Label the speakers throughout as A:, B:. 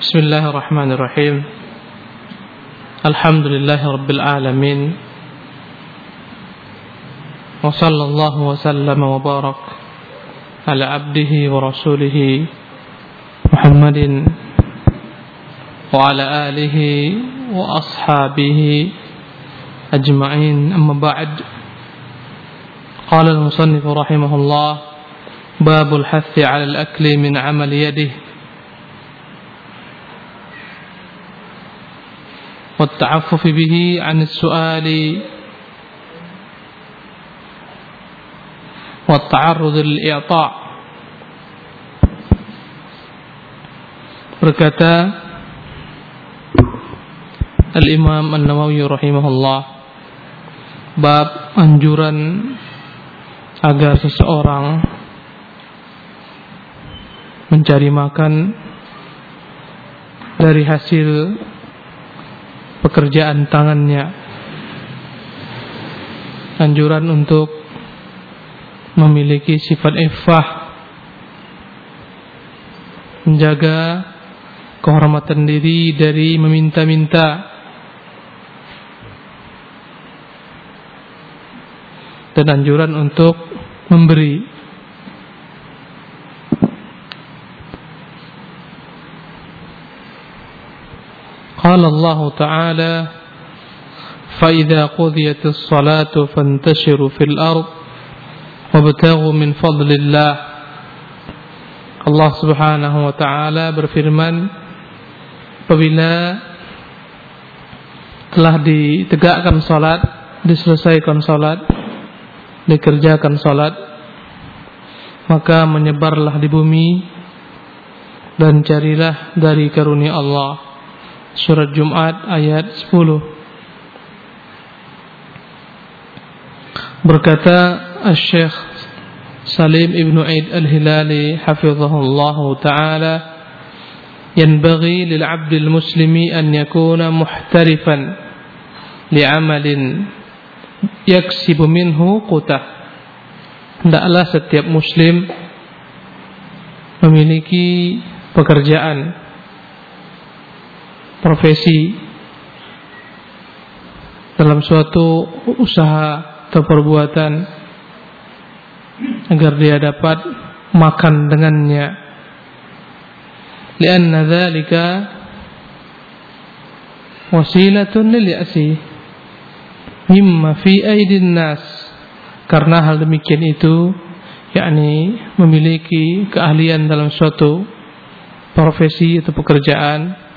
A: بسم الله الرحمن الرحيم الحمد لله رب العالمين وصلى الله وسلم وبارك على عبده ورسوله محمد وعلى آله وأصحابه أجمعين أما بعد قال المصنف رحمه الله باب الحث على الأكل من عمل يده والتعفف به عن السؤال والتعرض للإعطاء berkata Al-Imam An-Nawawi rahimahullah bab anjuran agar seseorang mencari makan dari hasil pekerjaan tangannya. Anjuran untuk memiliki sifat iffah. Menjaga kehormatan diri dari meminta-minta. Dan anjuran untuk memberi قال الله تعالى فإذا قضيت الصلاة فانتشروا في الأرض وابتغوا من فضل الله Allah subhanahu wa ta'ala berfirman Apabila telah ditegakkan salat Diselesaikan salat Dikerjakan salat Maka menyebarlah di bumi Dan carilah dari karunia Allah Surat Jumat ayat 10 Berkata Syekh Salim Ibn Aid Al-Hilali Hafizahullah Ta'ala ينبغي للعبد المسلم أن يكون محترفا لعمل يكسب منه قوته Hendaklah setiap muslim memiliki pekerjaan profesi dalam suatu usaha atau perbuatan agar dia dapat makan dengannya. Lianna dzalika wasilatun lil ya'si mimma fi aidin nas. Karena hal demikian itu yakni memiliki keahlian dalam suatu profesi atau pekerjaan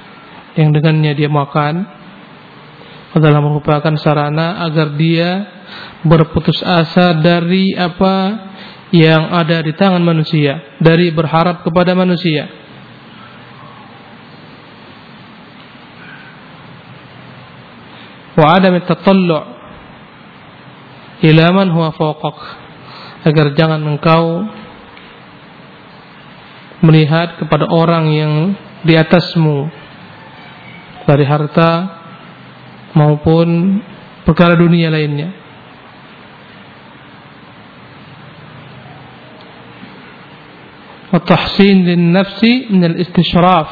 A: yang dengannya dia makan. Adalah merupakan sarana agar dia berputus asa dari apa yang ada di tangan manusia, dari berharap kepada manusia. Wa tatallu' ila man huwa fawqak. Agar jangan engkau melihat kepada orang yang di atasmu dari harta maupun perkara dunia lainnya. والتحسين للنفس من الاستشراف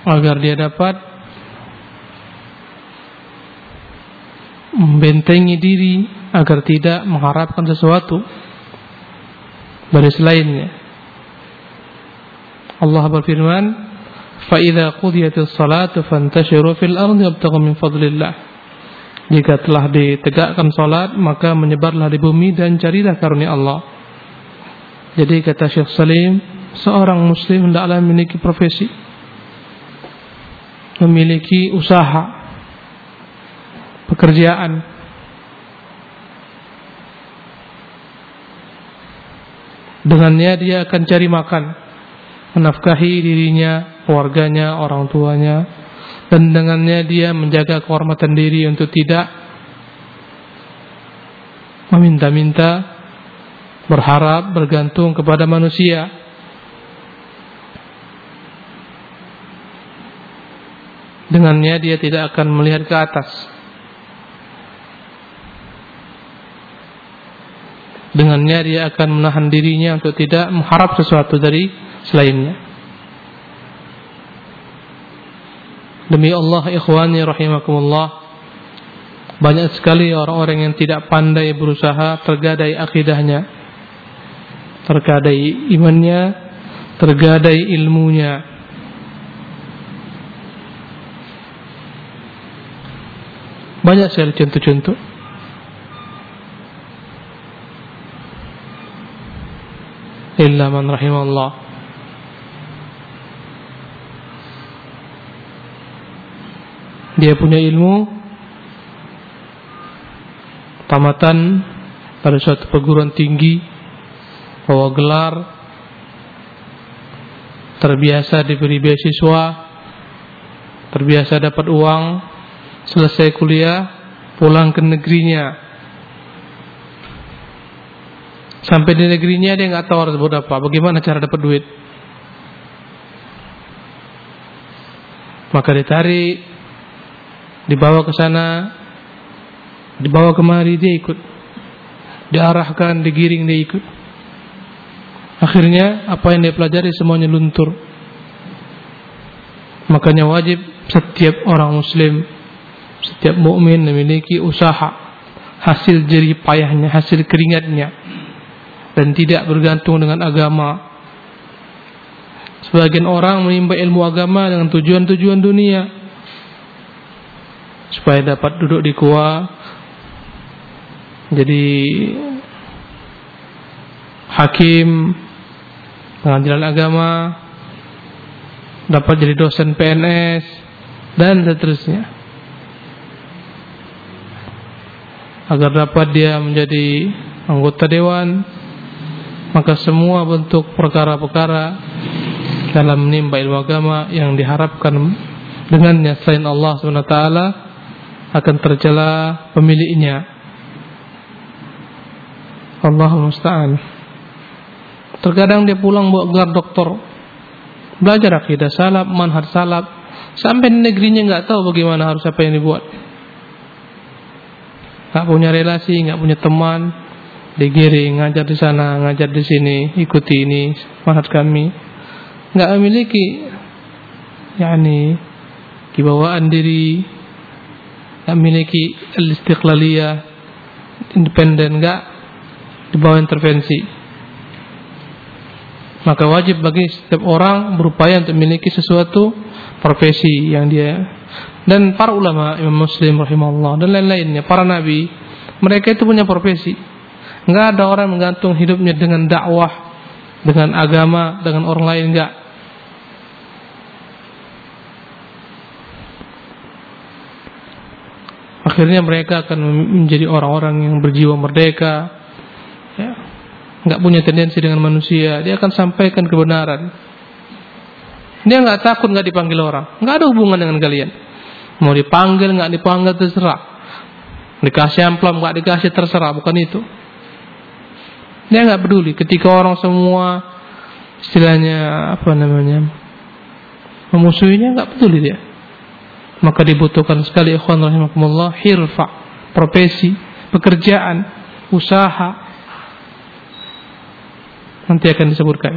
A: agar dia dapat membentengi diri agar tidak mengharapkan sesuatu dari selainnya. Allah berfirman, "Fa qudiyatis salatu fantashiru fil ardi wabtaghu min fadlillah." Jika telah ditegakkan salat, maka menyebarlah di bumi dan carilah karunia Allah. Jadi kata Syekh Salim, seorang muslim hendaklah memiliki profesi. Memiliki usaha. Pekerjaan. Dengannya dia akan cari makan. Menafkahi dirinya, keluarganya, orang tuanya, dan dengannya dia menjaga kehormatan diri untuk tidak meminta-minta berharap bergantung kepada manusia. Dengannya dia tidak akan melihat ke atas. Dengannya dia akan menahan dirinya untuk tidak mengharap sesuatu dari selainnya. Demi Allah ikhwani rahimakumullah banyak sekali orang-orang yang tidak pandai berusaha tergadai akidahnya tergadai imannya tergadai ilmunya. Banyak sekali contoh-contoh. Illa man rahimallah dia punya ilmu tamatan pada suatu perguruan tinggi bawa gelar terbiasa diberi beasiswa terbiasa dapat uang selesai kuliah pulang ke negerinya. Sampai di negerinya dia nggak tahu harus buat apa bagaimana cara dapat duit. Maka ditarik dibawa ke sana Dibawa kemari dia ikut. Diarahkan, digiring dia ikut. Akhirnya apa yang dia pelajari semuanya luntur. Makanya wajib setiap orang muslim, setiap mukmin memiliki usaha, hasil jerih payahnya, hasil keringatnya dan tidak bergantung dengan agama. Sebagian orang menimba ilmu agama dengan tujuan-tujuan dunia supaya dapat duduk di kuah jadi hakim pengadilan agama dapat jadi dosen PNS dan seterusnya. Agar dapat dia menjadi anggota dewan maka semua bentuk perkara-perkara dalam menimba ilmu agama yang diharapkan dengannya selain Allah SWT akan tercela pemiliknya Allah musta'an. Terkadang dia pulang bawa gelar doktor. Belajar akidah salaf, manhaj salaf. Sampai di negerinya nggak tahu bagaimana harus apa yang dibuat. Nggak punya relasi, nggak punya teman. Digiring, ngajar di sana, ngajar di sini, ikuti ini, manhaj kami. Nggak memiliki yakni kibawaan diri, nggak memiliki istiqlaliyah, independen, nggak di bawah intervensi. Maka wajib bagi setiap orang berupaya untuk memiliki sesuatu profesi yang dia dan para ulama Imam Muslim rahimahullah dan lain-lainnya para nabi mereka itu punya profesi. Enggak ada orang menggantung hidupnya dengan dakwah, dengan agama, dengan orang lain enggak. Akhirnya mereka akan menjadi orang-orang yang berjiwa merdeka, ya, nggak punya tendensi dengan manusia, dia akan sampaikan kebenaran. Dia nggak takut nggak dipanggil orang, nggak ada hubungan dengan kalian. Mau dipanggil nggak dipanggil terserah. Dikasih amplop nggak dikasih terserah, bukan itu. Dia nggak peduli. Ketika orang semua istilahnya apa namanya memusuhinya nggak peduli dia. Maka dibutuhkan sekali ikhwan rahimakumullah hirfa, profesi, pekerjaan, usaha, Nanti akan disebutkan.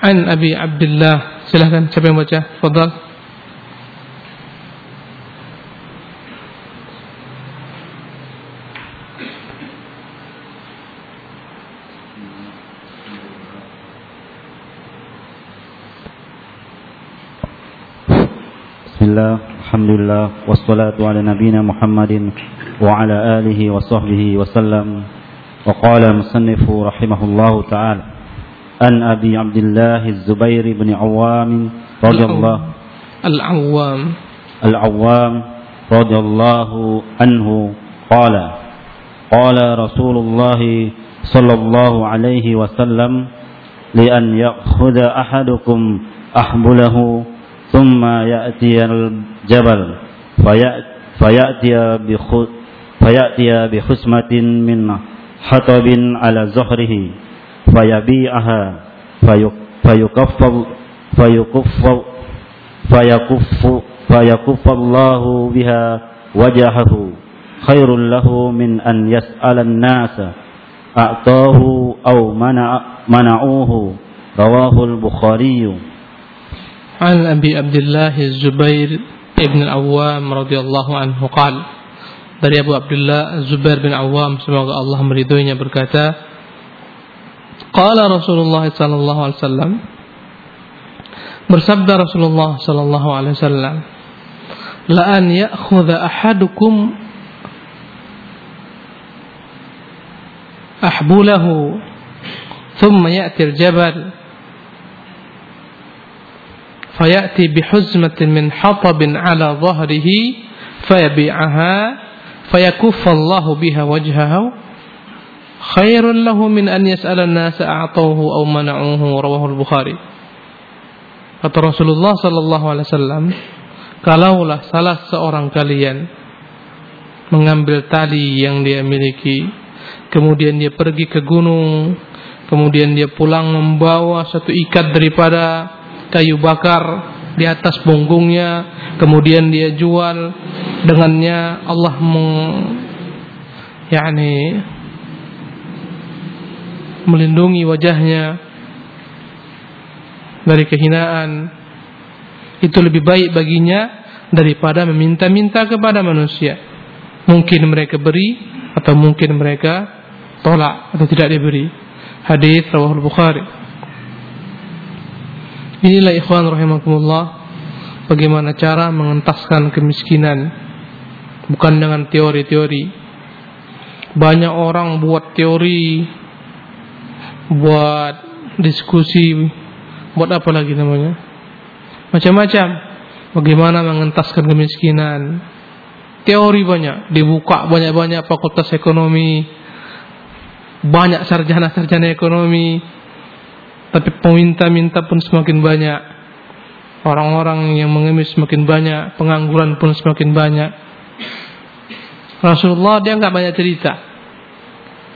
A: An Abi Abdullah. Silahkan siapa yang baca? Fadal.
B: Bismillah, Alhamdulillah, wassalatu ala nabina Muhammadin وعلى آله وصحبه وسلم. وقال المصنف رحمه الله تعالى عن أبي عبد الله الزبير بن عوام رضي الله
A: العوام.
B: العوام رضي الله عنه قال قال رسول الله صلى الله عليه وسلم لأن يأخذ أحدكم أحبله ثم يأتي الجبل فيأتي فيأتي بخسمة من حطب على زهره فيبيعها فيكف فيكف فيكف فيكف الله بها وجهه. خير له من أن يسأل الناس أعطاه أو منع منعوه. رواه البخاري.
A: عن أبي عبد الله الزبير ابن العوام رضي الله عنه قال dari Abu Abdullah Zubair bin Awam semoga Allah meridhoinya berkata Qala Rasulullah sallallahu alaihi wasallam bersabda Rasulullah sallallahu alaihi wasallam la an ya'khudha ahadukum ahbulahu thumma ya'ti al-jabal فيأتي بحزمة من حطب على ظهره فيبيعها فيكف الله بها وجهه. خير له من أن يسأل الناس أعطوه أو منعوه رواه البخاري. فترسل الله صلى الله عليه وسلم Wasallam, kalaulah salah seorang kalian mengambil tali yang dia miliki, kemudian dia pergi ke gunung, kemudian dia pulang membawa satu ikat daripada kayu bakar di atas punggungnya kemudian dia jual dengannya Allah meng yakni melindungi wajahnya dari kehinaan. Itu lebih baik baginya daripada meminta-minta kepada manusia. Mungkin mereka beri atau mungkin mereka tolak atau tidak diberi. Hadis rawahul bukhari Inilah ikhwan rahimakumullah bagaimana cara mengentaskan kemiskinan bukan dengan teori-teori. Banyak orang buat teori, buat diskusi, buat apa lagi namanya? Macam-macam. Bagaimana mengentaskan kemiskinan? Teori banyak, dibuka banyak-banyak fakultas ekonomi, banyak sarjana-sarjana ekonomi, tapi peminta-minta pun semakin banyak. Orang-orang yang mengemis semakin banyak, pengangguran pun semakin banyak. Rasulullah dia nggak banyak cerita.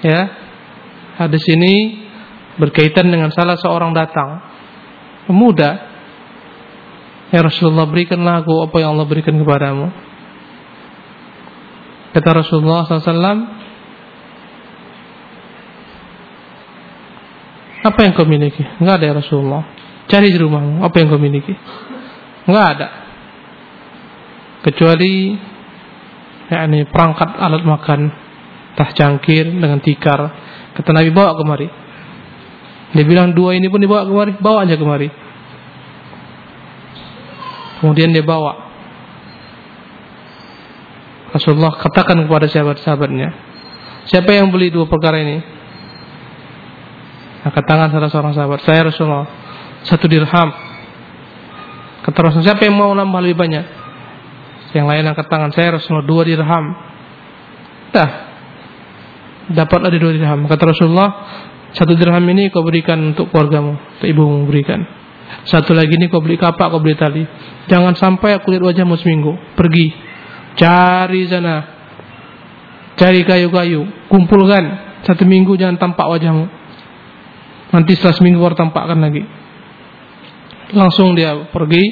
A: Ya. Hadis ini berkaitan dengan salah seorang datang. Pemuda. Ya Rasulullah berikanlah aku apa yang Allah berikan kepadamu. Kata Rasulullah SAW, Apa yang kau miliki? Enggak ada ya Rasulullah. Cari di rumahmu. Apa yang kau miliki? Enggak ada. Kecuali yakni perangkat alat makan, tah cangkir dengan tikar. Kata Nabi bawa kemari. Dia bilang dua ini pun dibawa kemari, bawa aja kemari. Kemudian dia bawa. Rasulullah katakan kepada sahabat-sahabatnya, siapa yang beli dua perkara ini? Angkat tangan salah seorang sahabat. Saya Rasulullah. Satu dirham. Kata siapa yang mau nambah lebih banyak? Yang lain angkat tangan. Saya Rasulullah, dua dirham. Dah. Dapatlah di dua dirham. Kata Rasulullah, satu dirham ini kau berikan untuk keluargamu. Untuk ibumu berikan. Satu lagi ini kau beli kapak, kau beli tali. Jangan sampai aku lihat wajahmu seminggu. Pergi. Cari sana. Cari kayu-kayu. Kumpulkan. Satu minggu jangan tampak wajahmu. Nanti setelah seminggu baru tampakkan lagi. Langsung dia pergi,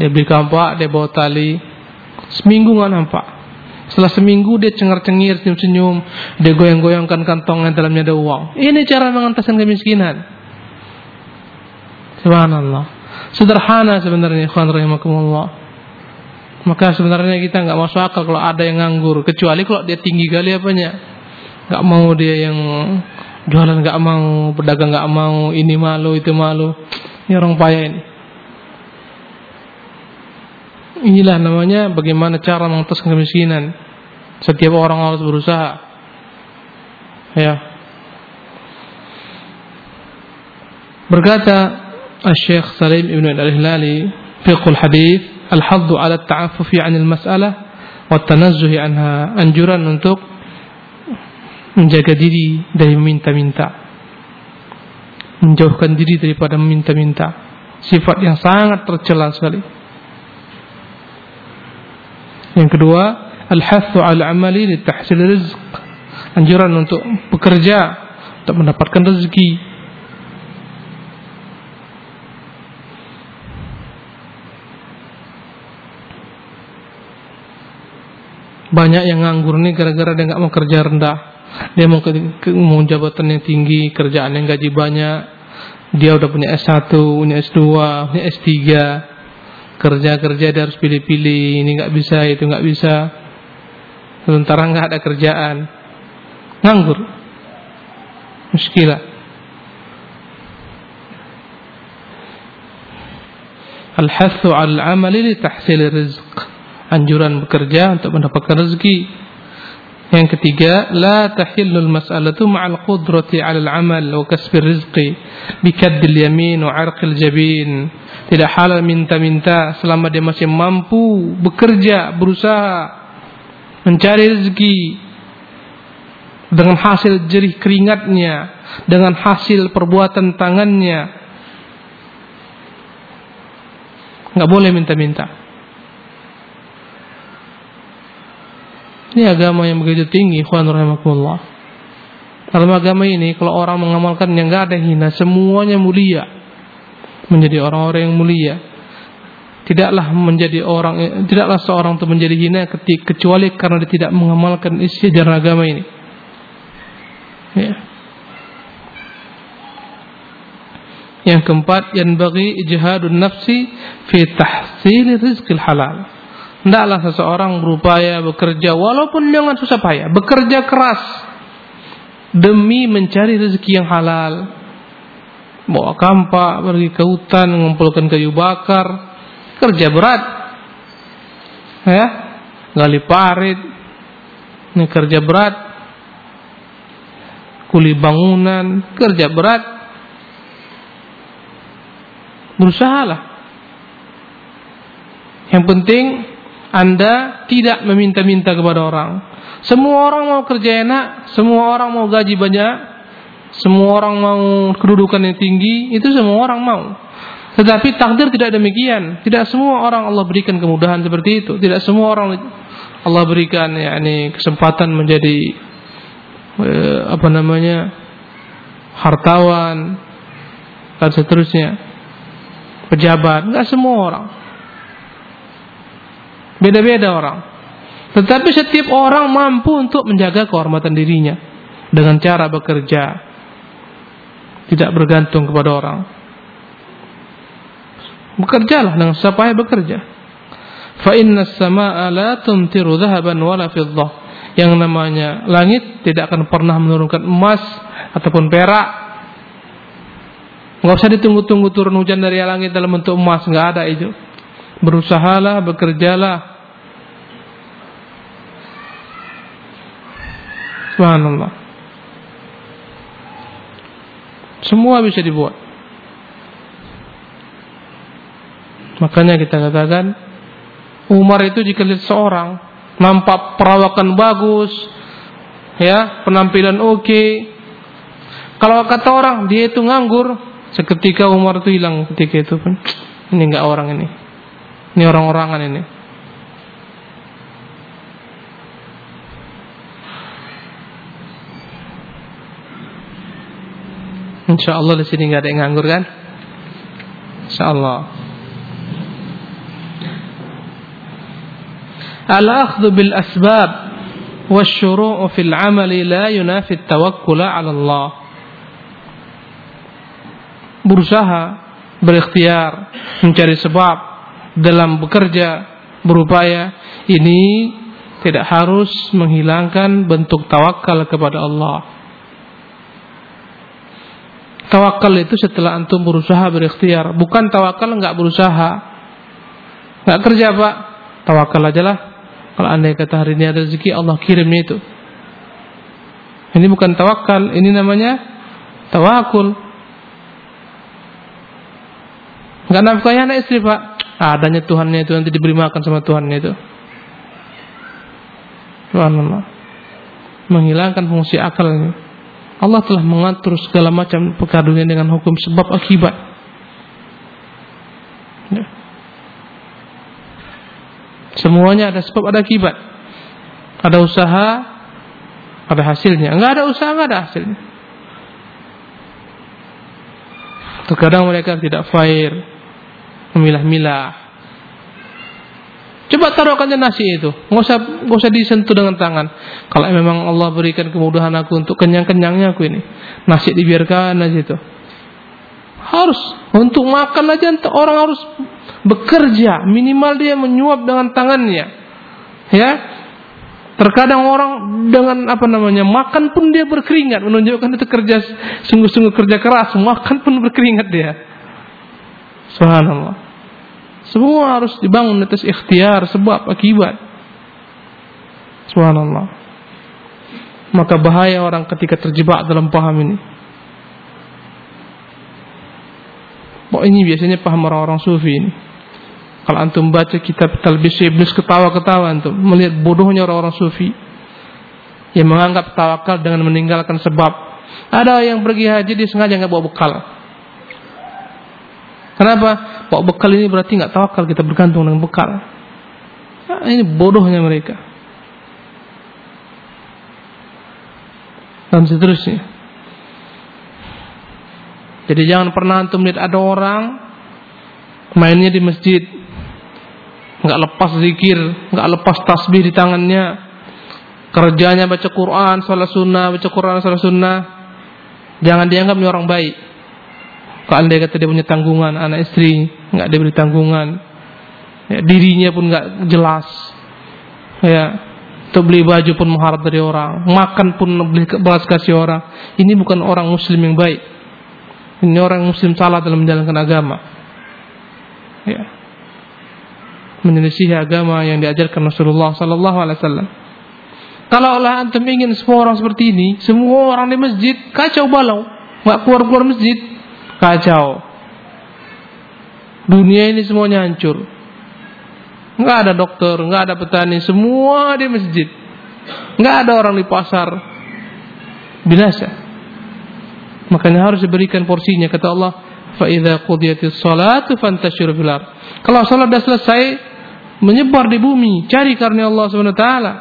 A: dia beli kampak, dia bawa tali. Seminggu nggak nampak. Setelah seminggu dia cengar-cengir, senyum-senyum, dia goyang-goyangkan kantongnya dalamnya ada uang. Ini cara mengentaskan kemiskinan. Subhanallah. Sederhana sebenarnya, ikhwan rahimakumullah. Maka sebenarnya kita nggak masuk akal kalau ada yang nganggur, kecuali kalau dia tinggi kali apanya. Nggak mau dia yang jualan nggak mau, pedagang nggak mau, ini malu, itu malu. Ini orang payah ini. Inilah namanya bagaimana cara mengutuskan kemiskinan. Setiap orang harus berusaha. Ya. Berkata Syekh Salim Ibn Al-Hilali Fiqhul Hadith Al-Haddu ala ta'afufi anil mas'alah Wa tanazzuhi anha Anjuran untuk menjaga diri dari meminta-minta. Menjauhkan diri daripada meminta-minta. Sifat yang sangat tercela sekali. Yang kedua al-hathu al-amali li tahsil rizq. Anjuran untuk bekerja untuk mendapatkan rezeki. Banyak yang nganggur nih gara-gara dia nggak mau kerja rendah. Dia mau ke, ke, mau jabatan yang tinggi, kerjaan yang gaji banyak. Dia udah punya S1, punya S2, punya S3. Kerja-kerja dia harus pilih-pilih. Ini nggak bisa, itu nggak bisa. Sementara nggak ada kerjaan. Nganggur. Muskilah. Al-hathu al-amali li tahsil rizq. Anjuran bekerja untuk mendapatkan rezeki. Yang ketiga, la tahillul mas'alatu ma'al qudrati 'ala al-amal wa kasbi rizqi bi kaddil yamin wa 'arqil jabin. Tidak halal minta-minta selama dia masih mampu bekerja, berusaha mencari rezeki dengan hasil jerih keringatnya, dengan hasil perbuatan tangannya, nggak boleh minta-minta. Ini agama yang begitu tinggi, ikhwan rahimakumullah. Dalam agama ini kalau orang mengamalkan yang nggak ada hina, semuanya mulia. Menjadi orang-orang yang mulia. Tidaklah menjadi orang tidaklah seorang itu menjadi hina kecuali karena dia tidak mengamalkan isi ajaran agama ini. Ya. Yang keempat, yang bagi ijhadun nafsi fi tahsil rizqil halal. Hendaklah seseorang berupaya bekerja walaupun dengan susah payah, bekerja keras demi mencari rezeki yang halal. Bawa kampak, pergi ke hutan, mengumpulkan kayu bakar, kerja berat. Ya, gali parit, ini kerja berat. Kuli bangunan, kerja berat Berusahalah. Yang penting Anda tidak meminta-minta kepada orang. Semua orang mau kerja enak, semua orang mau gaji banyak, semua orang mau kedudukan yang tinggi, itu semua orang mau. Tetapi takdir tidak demikian. Tidak semua orang Allah berikan kemudahan seperti itu. Tidak semua orang Allah berikan yakni kesempatan menjadi eh, apa namanya hartawan dan seterusnya pejabat, nggak semua orang. Beda-beda orang. Tetapi setiap orang mampu untuk menjaga kehormatan dirinya dengan cara bekerja. Tidak bergantung kepada orang. Bekerjalah dengan supaya bekerja. Fa inna as-samaa'a la tumtiru dhahaban wala fiddah. Yang namanya langit tidak akan pernah menurunkan emas ataupun perak Nggak usah ditunggu-tunggu turun hujan dari langit dalam bentuk emas, nggak ada itu. Berusahalah, bekerjalah. Subhanallah. Semua bisa dibuat. Makanya kita katakan Umar itu jika lihat seorang nampak perawakan bagus, ya penampilan oke. Okay. Kalau kata orang dia itu nganggur, Seketika Umar itu hilang ketika itu pun. Ini enggak orang ini. Ini orang-orangan ini. Insya Allah di sini nggak ada yang nganggur kan? Insya Allah. Al-akhdhu bil asbab wasyuru'u fil 'amali la yunafi at-tawakkul 'ala Allah. Berusaha, berikhtiar, mencari sebab dalam bekerja, berupaya, ini tidak harus menghilangkan bentuk tawakal kepada Allah. Tawakal itu setelah antum berusaha berikhtiar, bukan tawakal nggak berusaha, nggak kerja pak, tawakal aja lah. Kalau anda kata hari ini ada rezeki Allah kirim itu. Ini bukan tawakal, ini namanya tawakul. Enggak nafkahi anak istri pak Adanya Tuhannya itu nanti diberi makan sama Tuhannya itu. Subhanallah Menghilangkan fungsi akal ini. Allah telah mengatur segala macam perkara dengan hukum sebab akibat. Ya. Semuanya ada sebab ada akibat. Ada usaha Ada hasilnya. Enggak ada usaha enggak ada hasilnya. Terkadang mereka tidak fair memilah-milah. Coba taruhkan nasi itu, nggak usah nggak usah disentuh dengan tangan. Kalau memang Allah berikan kemudahan aku untuk kenyang-kenyangnya aku ini, nasi dibiarkan aja itu. Harus untuk makan aja orang harus bekerja minimal dia menyuap dengan tangannya. Ya, Terkadang orang dengan apa namanya makan pun dia berkeringat menunjukkan itu kerja sungguh-sungguh kerja keras makan pun berkeringat dia. Subhanallah. Semua harus dibangun atas ikhtiar sebab akibat. Subhanallah. Maka bahaya orang ketika terjebak dalam paham ini. Pokok ini biasanya paham orang-orang sufi ini. Kalau antum baca kitab Talbis Iblis ketawa-ketawa antum melihat bodohnya orang-orang sufi yang menganggap tawakal dengan meninggalkan sebab. Ada yang pergi haji dia sengaja nggak bawa bekal. Kenapa? Bawa bekal ini berarti nggak tawakal kita bergantung dengan bekal. Nah, ini bodohnya mereka. Dan seterusnya. Jadi jangan pernah antum lihat ada orang mainnya di masjid nggak lepas zikir, nggak lepas tasbih di tangannya, kerjanya baca Quran, salat sunnah, baca Quran, salat sunnah, jangan dianggap orang baik. Kalau anda kata dia punya tanggungan, anak istri nggak diberi tanggungan, ya, dirinya pun nggak jelas, ya, untuk beli baju pun mengharap dari orang, makan pun beli belas kasih orang. Ini bukan orang Muslim yang baik. Ini orang Muslim salah dalam menjalankan agama. Ya menyelisih agama yang diajarkan Rasulullah sallallahu alaihi wasallam. Kalau Allah antum ingin semua orang seperti ini, semua orang di masjid kacau balau, nggak keluar keluar masjid, kacau. Dunia ini semuanya hancur. Nggak ada dokter, nggak ada petani, semua di masjid. Nggak ada orang di pasar. Binasa. Makanya harus diberikan porsinya kata Allah, fa idza salatu fantashiru fil Kalau salat sudah selesai, menyebar di bumi, cari karena Allah Subhanahu wa taala.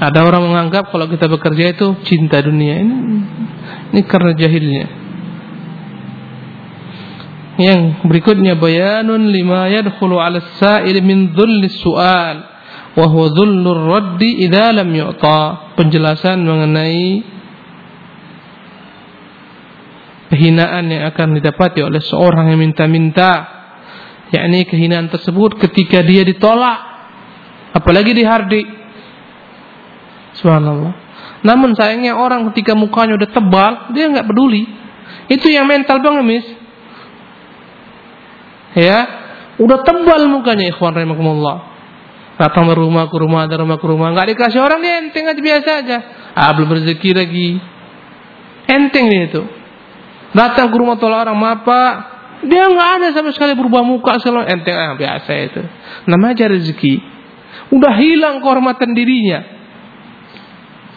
A: Ada orang menganggap kalau kita bekerja itu cinta dunia ini ini karena jahilnya. Yang berikutnya bayanun lima yadkhulu 'ala as-sa'il min dhulli su'al wa huwa dhullur raddi idza lam yu'ta. Penjelasan mengenai kehinaan yang akan didapati oleh seorang yang minta-minta yakni kehinaan tersebut ketika dia ditolak apalagi dihardik subhanallah. Namun sayangnya orang ketika mukanya udah tebal dia nggak peduli. Itu yang mental pengemis ya udah tebal mukanya ikhwan rahimakumullah. Datang ke rumah ke rumah dari rumah ke rumah. Nggak dikasih orang dia enteng aja biasa aja. Ah belum rezeki lagi. Enteng dia itu. Datang ke rumah tolak orang apa? Dia nggak ada sama sekali berubah muka selalu enteng. Ah, biasa itu. Namanya rezeki. Udah hilang kehormatan dirinya.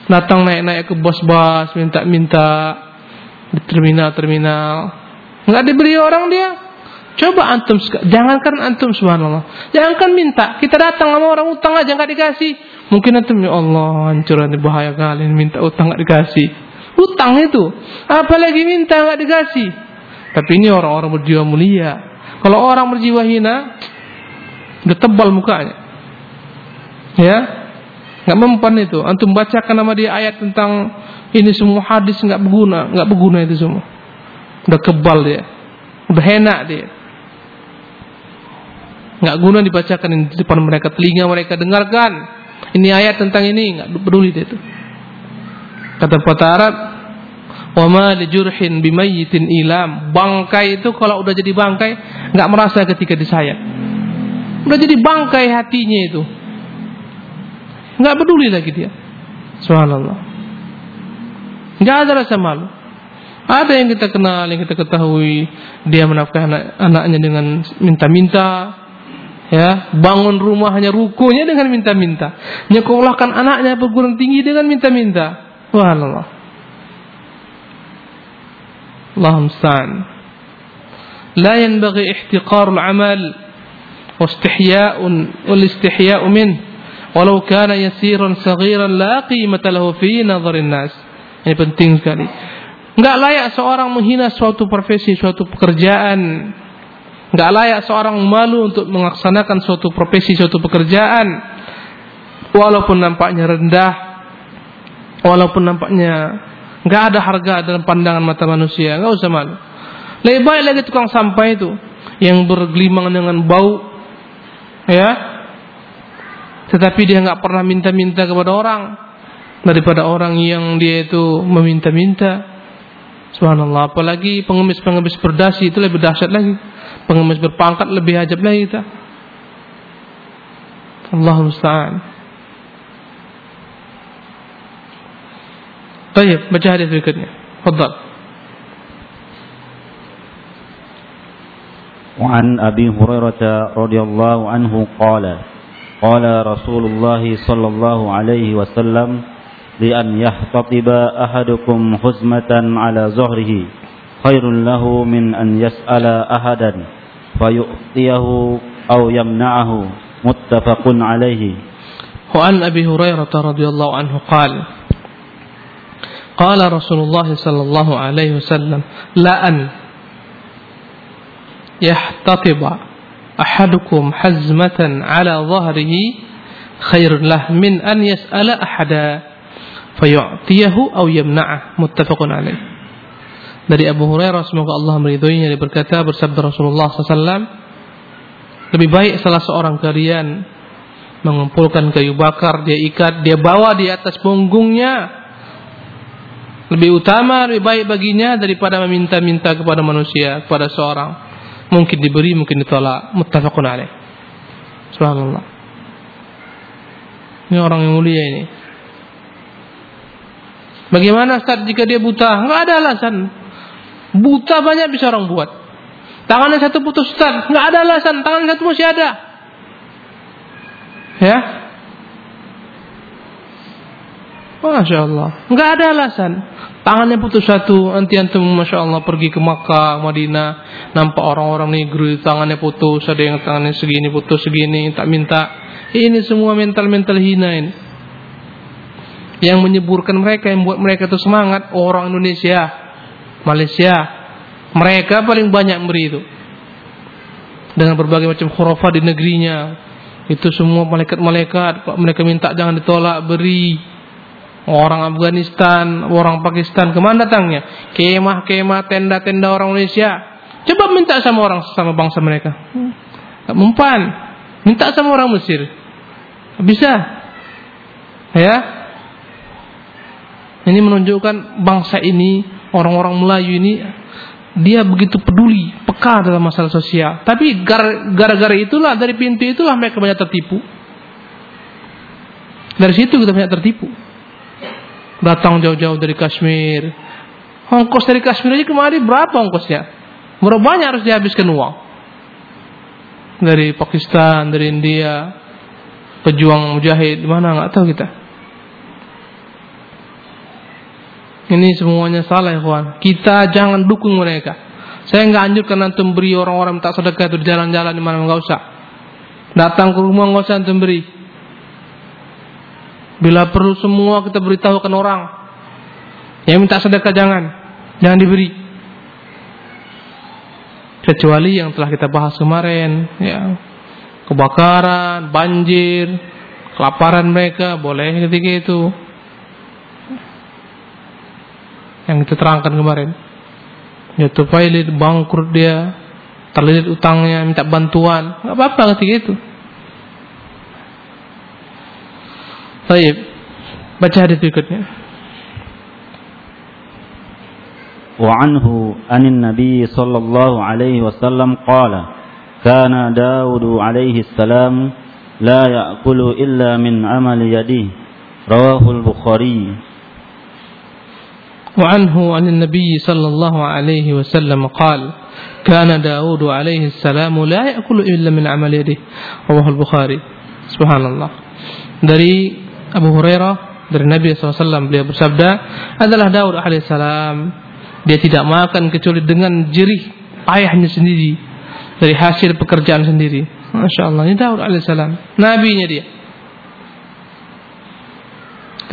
A: Datang naik-naik ke bos-bos minta-minta di terminal-terminal. Nggak diberi orang dia. Coba antum jangankan antum subhanallah. Jangankan minta, kita datang sama orang utang aja nggak dikasih. Mungkin antum ya Allah, hancur ini bahaya kali minta utang nggak dikasih. Hutang itu. Apalagi minta nggak dikasih. Tapi ini orang-orang berjiwa mulia. Kalau orang berjiwa hina, udah tebal mukanya. Ya, nggak mempan itu. Antum bacakan nama dia ayat tentang ini semua hadis nggak berguna, nggak berguna itu semua. Udah kebal dia, udah enak dia. Nggak guna dibacakan di depan mereka, telinga mereka dengarkan. Ini ayat tentang ini nggak peduli dia itu. Kata pepatah Arab, "Wa ma lijurhin bimayyitin ilam." Bangkai itu kalau udah jadi bangkai nggak merasa ketika disayat. Udah jadi bangkai hatinya itu. nggak peduli lagi dia. Subhanallah. Nggak ada rasa malu. Ada yang kita kenal, yang kita ketahui, dia menafkahi anak, anaknya dengan minta-minta, ya bangun rumah hanya rukunya dengan minta-minta nyekolahkan anaknya perguruan tinggi dengan minta-minta Subhanallah. الله المستعان لا ينبغي احتقار العمل واستحياء والاستحياء منه walau kana yasiran saghiran la qimata lahu fi nadharin nas. Ini penting sekali. Enggak layak seorang menghina suatu profesi, suatu pekerjaan. Enggak layak seorang malu untuk melaksanakan suatu profesi, suatu pekerjaan. Walaupun nampaknya rendah, walaupun nampaknya enggak ada harga dalam pandangan mata manusia, enggak usah malu. Lebih baik lagi tukang sampah itu yang bergelimang dengan bau, ya, Tetapi dia enggak pernah minta-minta kepada orang daripada orang yang dia itu meminta-minta Subhanallah, apalagi pengemis-pengemis berdasi itu lebih dahsyat lagi. Pengemis berpangkat lebih ajab lagi kita. Allah musta'an. Baik, baca hadis berikutnya. Fadal.
B: وعن أبي هريرة رضي الله عنه قال قال رسول الله صلى الله عليه وسلم لأن يحتطب أحدكم حزمة على ظهره خير له من أن يسأل أحدا فيؤتيه أو يمنعه متفق عليه.
A: وعن أبي هريرة رضي الله عنه قال قال رسول الله صلى الله عليه وسلم لأن يحتطب ahadukum hazmatan ala zahrihi khairun lah min an yas'ala ahada fayu'tiyahu aw yamna'ah muttafaqun alaih dari Abu Hurairah semoga Allah meridhoinya dia berkata bersabda Rasulullah SAW lebih baik salah seorang kalian mengumpulkan kayu bakar dia ikat dia bawa di atas punggungnya. Lebih utama lebih baik baginya daripada meminta-minta kepada manusia kepada seorang mungkin diberi mungkin ditolak muttafaqun alaih subhanallah ini orang yang mulia ini Bagaimana Ustaz jika dia buta? Enggak ada alasan. Buta banyak bisa orang buat. Tangannya satu putus Ustaz, enggak ada alasan. Tangan satu masih ada. Ya? Masya Allah. Enggak ada alasan. Tangannya putus satu. Nanti antum Masya Allah pergi ke Makkah, Madinah. Nampak orang-orang negeri tangannya putus. Ada yang tangannya segini putus segini. Tak minta. Ini semua mental-mental hina ini yang menyeburkan mereka yang membuat mereka itu semangat orang Indonesia, Malaysia. Mereka paling banyak memberi itu. Dengan berbagai macam khurafat di negerinya. Itu semua malaikat-malaikat mereka minta jangan ditolak, beri. Orang Afghanistan, orang Pakistan, ke mana datangnya? Kemah-kemah, tenda-tenda orang Indonesia. Coba minta sama orang sama bangsa mereka. Tak mempan. Minta sama orang Mesir. Bisa. Ya, ini menunjukkan bangsa ini, orang-orang Melayu ini dia begitu peduli, peka dalam masalah sosial. Tapi gara-gara itulah dari pintu itulah mereka banyak tertipu. Dari situ kita banyak tertipu. Datang jauh-jauh dari Kashmir. Ongkos dari Kashmir aja kemarin berapa ongkosnya? Berapa banyak harus dihabiskan uang? Dari Pakistan, dari India, pejuang mujahid, mana nggak tahu kita. Ini semuanya salah ikhwan. Kita jangan dukung mereka. Saya nggak anjurkan antum beri orang-orang tak sedekah itu di jalan-jalan di mana nggak usah. Datang ke rumah nggak usah antum beri. Bila perlu semua kita beritahukan orang. Yang minta sedekah jangan, jangan diberi. Kecuali yang telah kita bahas kemarin, ya kebakaran, banjir, kelaparan mereka boleh ketika itu yang kita terangkan kemarin. Jatuh pilot, bangkrut dia, terlilit utangnya, minta bantuan, nggak apa-apa ketika itu. Baik, baca hadis berikutnya.
B: وعنه عن النبي صلى الله عليه وسلم قال كان داود عليه السلام لا يأكل إلا من عمل يده رواه البخاري.
A: وعنه عن النبي صلى الله عليه وسلم قال كان داود عليه السلام لا يأكل إلا من عمل يده رواه البخاري. سبحان الله. Dari Abu Hurairah dari Nabi SAW beliau bersabda adalah Daud alaihissalam dia tidak makan kecuali dengan jerih payahnya sendiri dari hasil pekerjaan sendiri Masya Allah ini Daud alaihissalam nabinya dia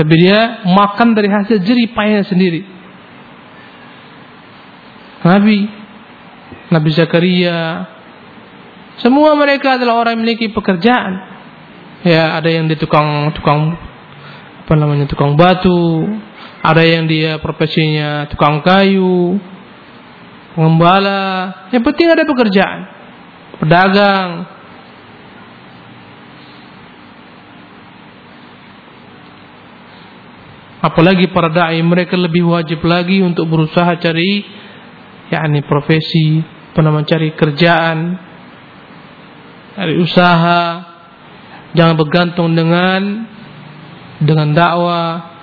A: tapi dia makan dari hasil jerih payahnya sendiri. Nabi, Nabi Zakaria. Semua mereka adalah orang yang memiliki pekerjaan. Ya, ada yang di tukang tukang apa namanya tukang batu, ada yang dia profesinya tukang kayu, pengembala. Yang penting ada pekerjaan. Pedagang. Apalagi para dai mereka lebih wajib lagi untuk berusaha cari yakni profesi, pernah mencari kerjaan, cari usaha, jangan bergantung dengan dengan dakwah,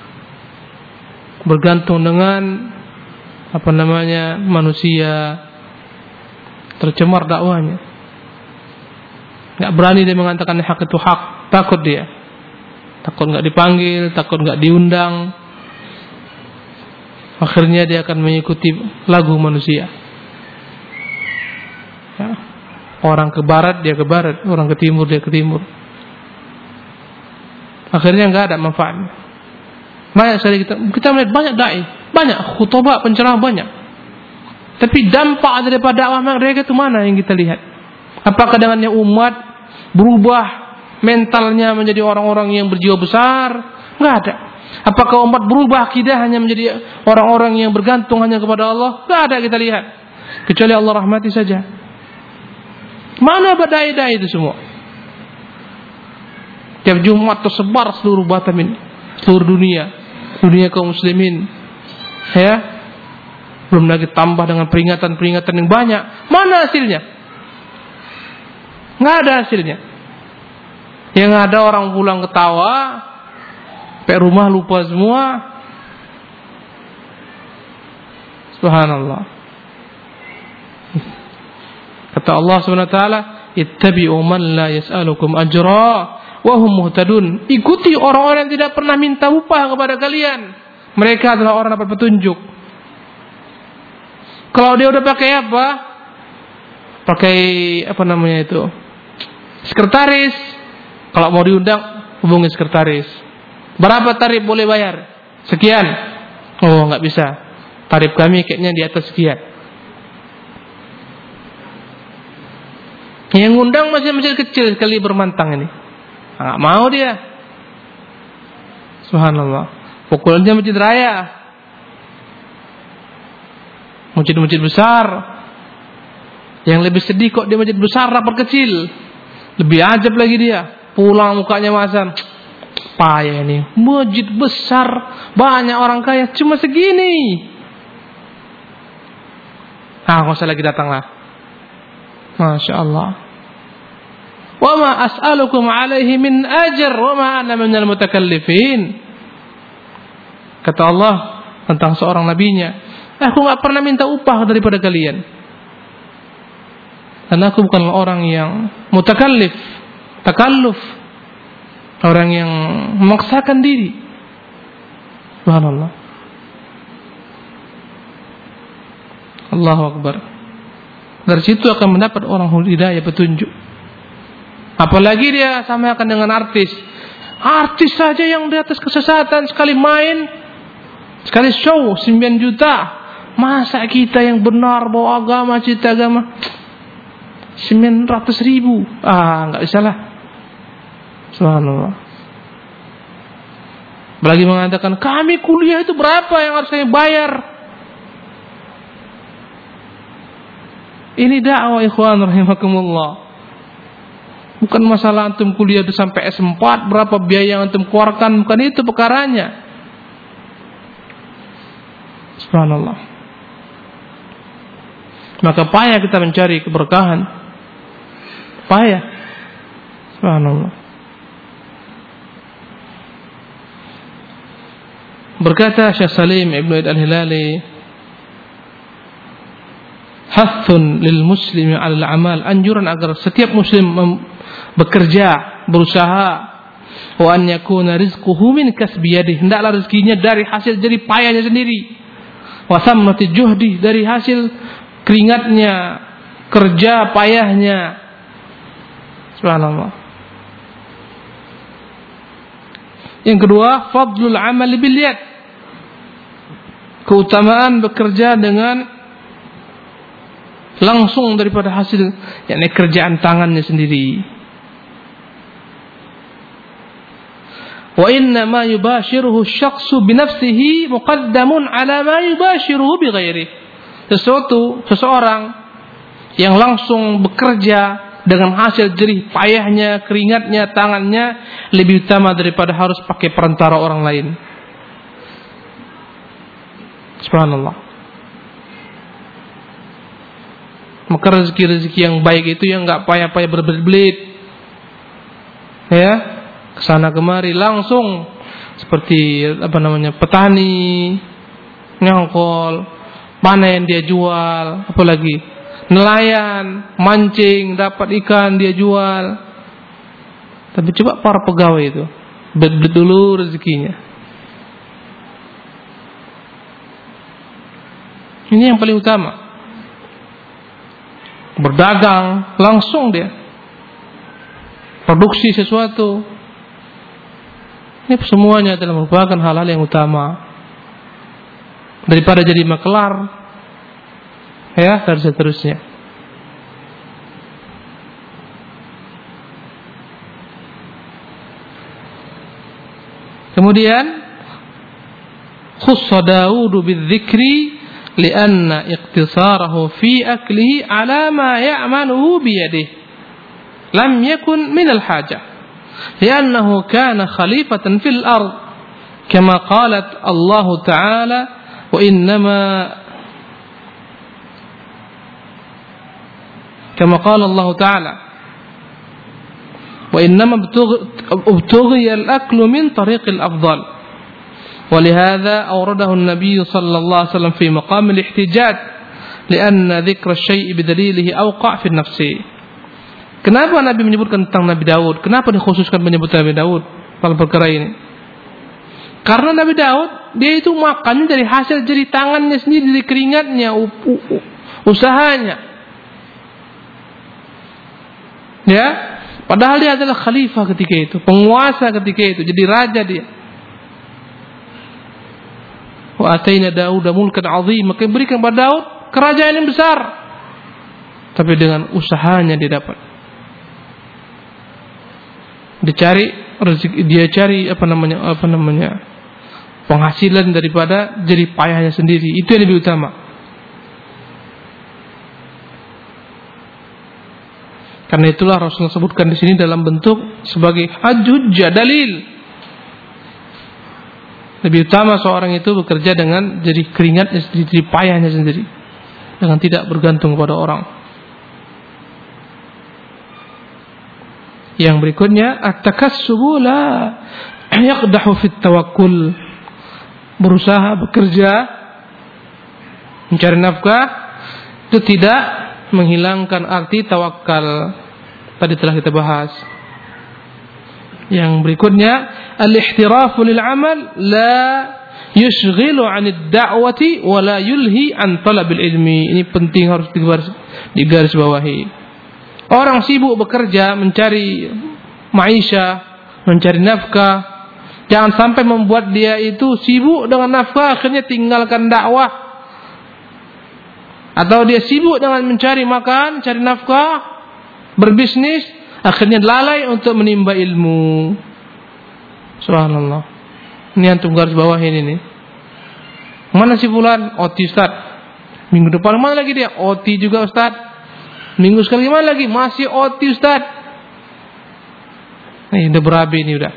A: bergantung dengan apa namanya manusia tercemar dakwanya. Gak berani dia mengatakan hak itu hak, takut dia. Takut nggak dipanggil, takut nggak diundang, akhirnya dia akan mengikuti lagu manusia. Ya. Orang ke barat dia ke barat, orang ke timur dia ke timur. Akhirnya nggak ada manfaatnya. Banyak sekali kita kita melihat banyak dai, banyak khutbah penceramah banyak. Tapi dampak daripada dakwah mereka itu mana yang kita lihat? Apakah dengannya umat berubah mentalnya menjadi orang-orang yang berjiwa besar? Nggak ada. Apakah umat berubah akidah hanya menjadi orang-orang yang bergantung hanya kepada Allah? Tidak ada kita lihat. Kecuali Allah rahmati saja. Mana badai-dai itu semua? Tiap Jumat tersebar seluruh Batam ini. Seluruh dunia. Dunia kaum muslimin. Ya. Belum lagi tambah dengan peringatan-peringatan yang banyak. Mana hasilnya? Nggak ada hasilnya. Yang ada orang pulang ketawa, Sampai rumah lupa semua. Subhanallah. Kata Allah Subhanahu wa taala, "Ittabi'u man la yas'alukum ajra wa hum muhtadun." Ikuti orang-orang yang tidak pernah minta upah kepada kalian. Mereka adalah orang dapat petunjuk. Kalau dia udah pakai apa? Pakai apa namanya itu? Sekretaris. Kalau mau diundang, hubungi sekretaris. Berapa tarif boleh bayar? Sekian. Oh, nggak bisa. Tarif kami kayaknya di atas sekian. Yang ngundang masih-masih kecil sekali bermantang ini. Nggak mau dia. Subhanallah. Pukulnya masjid raya. Masjid-masjid besar. Yang lebih sedih kok di masjid besar rapor kecil. Lebih ajab lagi dia. Pulang mukanya masam payah ini. Masjid besar, banyak orang kaya, cuma segini. Ah, nggak usah lagi datanglah. Masya Allah. Wa ma as'alukum alaihi min ajar wa ma ana minal mutakallifin. Kata Allah tentang seorang nabinya, aku nggak pernah minta upah daripada kalian. Karena aku bukan orang yang mutakallif, takalluf, Orang yang memaksakan diri. Subhanallah. Allahu Akbar. Dari situ akan mendapat orang hidayah petunjuk. Apalagi dia sama akan dengan artis. Artis saja yang di atas kesesatan sekali main, sekali show 9 juta. Masa kita yang benar bawa agama, cita agama 900 ribu. Ah, nggak bisa lah. Subhanallah. Apalagi mengatakan kami kuliah itu berapa yang harus kami bayar? Ini dakwah ikhwan rahimakumullah. Bukan masalah antum kuliah itu sampai S4 berapa biaya yang antum keluarkan, bukan itu perkaranya. Subhanallah. Maka payah kita mencari keberkahan. Payah. Subhanallah. Berkata Syekh Salim Ibn Al-Hilali Hathun lil muslimi al amal Anjuran agar setiap muslim bekerja, berusaha Wa an yakuna rizquhu min kasbiyadih Hendaklah rezekinya dari hasil dari payahnya sendiri. Wa sammati juhdi dari hasil keringatnya Kerja payahnya. Subhanallah. Yang kedua, fadlul amal bil yad keutamaan bekerja dengan langsung daripada hasil yakni kerjaan tangannya sendiri. Wa ma yubashiruhu syakhsu binafsihi muqaddamun ala ma yubashiruhu. Sesuatu, seseorang yang langsung bekerja dengan hasil jerih payahnya, keringatnya, tangannya lebih utama daripada harus pakai perantara orang lain. Subhanallah. Maka rezeki-rezeki yang baik itu yang nggak payah-payah berbelit-belit. Ya, ke sana kemari langsung seperti apa namanya petani nyangkol panen dia jual apalagi nelayan mancing dapat ikan dia jual. Tapi coba para pegawai itu belit dulu rezekinya. Ini yang paling utama. Berdagang langsung dia. Produksi sesuatu ini semuanya adalah merupakan hal-hal yang utama. Daripada jadi makelar, ya dan seterusnya. Kemudian khussa Daud bidzikri lianna iqtisarahu fi aklihi ala ma ya'manuhu biyadihi lam yakun min al-hajah لأنه كان خليفة في الأرض كما قالت الله تعالى وإنما كما قال الله تعالى وإنما ابتغي الأكل من طريق الأفضل. ولهذا أورده النبي صلى الله عليه وسلم في مقام الاحتجاج لأن ذكر الشيء بدليله أوقع في النفس. Kenapa Nabi menyebutkan tentang Nabi Daud? Kenapa dikhususkan menyebut Nabi Daud dalam perkara ini? Karena Nabi Daud dia itu makannya dari hasil jari tangannya sendiri, dari keringatnya, usahanya. Ya, padahal dia adalah khalifah ketika itu, penguasa ketika itu, jadi raja dia. Wa ataina Daud mulkan azim. Maka berikan kepada Daud kerajaan yang besar. Tapi dengan usahanya dia dapat. Dicari rezeki, dia cari apa namanya apa namanya penghasilan daripada jadi payahnya sendiri. Itu yang lebih utama. Karena itulah Rasulullah sebutkan di sini dalam bentuk sebagai hujjah dalil lebih utama seorang itu bekerja dengan jadi sendiri, jadi payahnya sendiri. Dengan tidak bergantung pada orang. Yang berikutnya, at-takassubu la yaqdahu fit tawakkul. Berusaha bekerja mencari nafkah itu tidak menghilangkan arti tawakal. Tadi telah kita bahas. Yang berikutnya al-ihtirafu lil amal la yushghilu 'anid da'wati wa la yulhi an talabil ilmi. Ini penting harus digaris, bawahi. Orang sibuk bekerja mencari maisha, mencari nafkah, jangan sampai membuat dia itu sibuk dengan nafkah akhirnya tinggalkan dakwah. Atau dia sibuk dengan mencari makan, cari nafkah, berbisnis, akhirnya lalai untuk menimba ilmu. Subhanallah. Ini antum garis bawah ini nih. Mana si fulan? Oti Ustaz. Minggu depan mana lagi dia? Oti juga Ustaz. Minggu sekali mana lagi? Masih oti Ustaz. Nih udah berabi ini udah.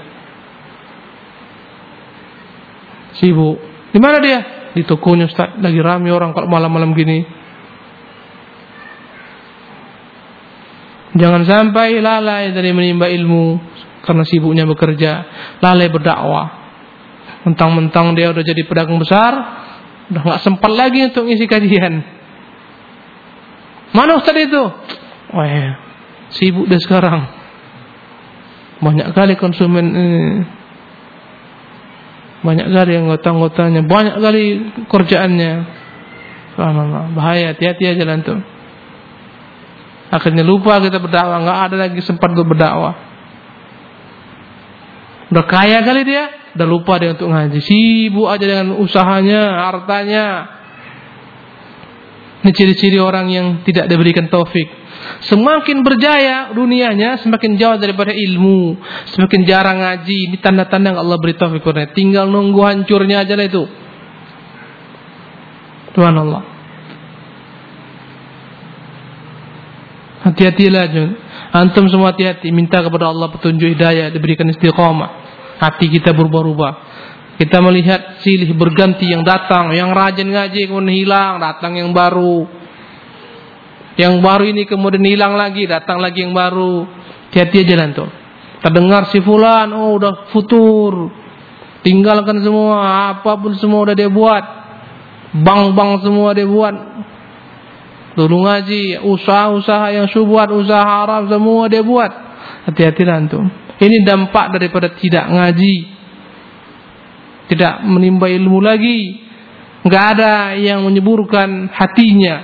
A: Sibuk. Di mana dia? Di tokonya Ustaz. Lagi rame orang kalau malam-malam gini. Jangan sampai lalai dari menimba ilmu karena sibuknya bekerja, lalai berdakwah. Mentang-mentang dia udah jadi pedagang besar, udah nggak sempat lagi untuk ngisi kajian. Mana Ustaz itu? Ya, sibuk deh sekarang. Banyak kali konsumen ini. Banyak kali anggota-anggotanya, banyak kali kerjaannya. Bahaya, hati-hati aja lantum. Akhirnya lupa kita berdakwah, nggak ada lagi sempat untuk berdakwah. Udah kaya kali dia, udah lupa dia untuk ngaji. Sibuk aja dengan usahanya, hartanya. Ini ciri-ciri orang yang tidak diberikan taufik. Semakin berjaya dunianya, semakin jauh daripada ilmu, semakin jarang ngaji. Ini tanda-tanda yang Allah beri taufik kepada Tinggal nunggu hancurnya aja lah itu. Tuhan Allah. Hati-hatilah. Antum semua hati-hati. Minta kepada Allah petunjuk hidayah. Diberikan istiqamah. Hati kita berubah-ubah. Kita melihat silih berganti yang datang, yang rajin ngaji kemudian hilang, datang yang baru. Yang baru ini kemudian hilang lagi, datang lagi yang baru. Hati-hati aja nanti. Terdengar si fulan, oh udah futur. Tinggalkan semua, apa pun semua udah dia buat. Bang-bang semua dia buat. Dulu ngaji, usaha-usaha yang subuat, usaha haram semua dia buat. Hati-hati nanti. Ini dampak daripada tidak ngaji tidak menimba ilmu lagi, nggak ada yang menyuburkan hatinya,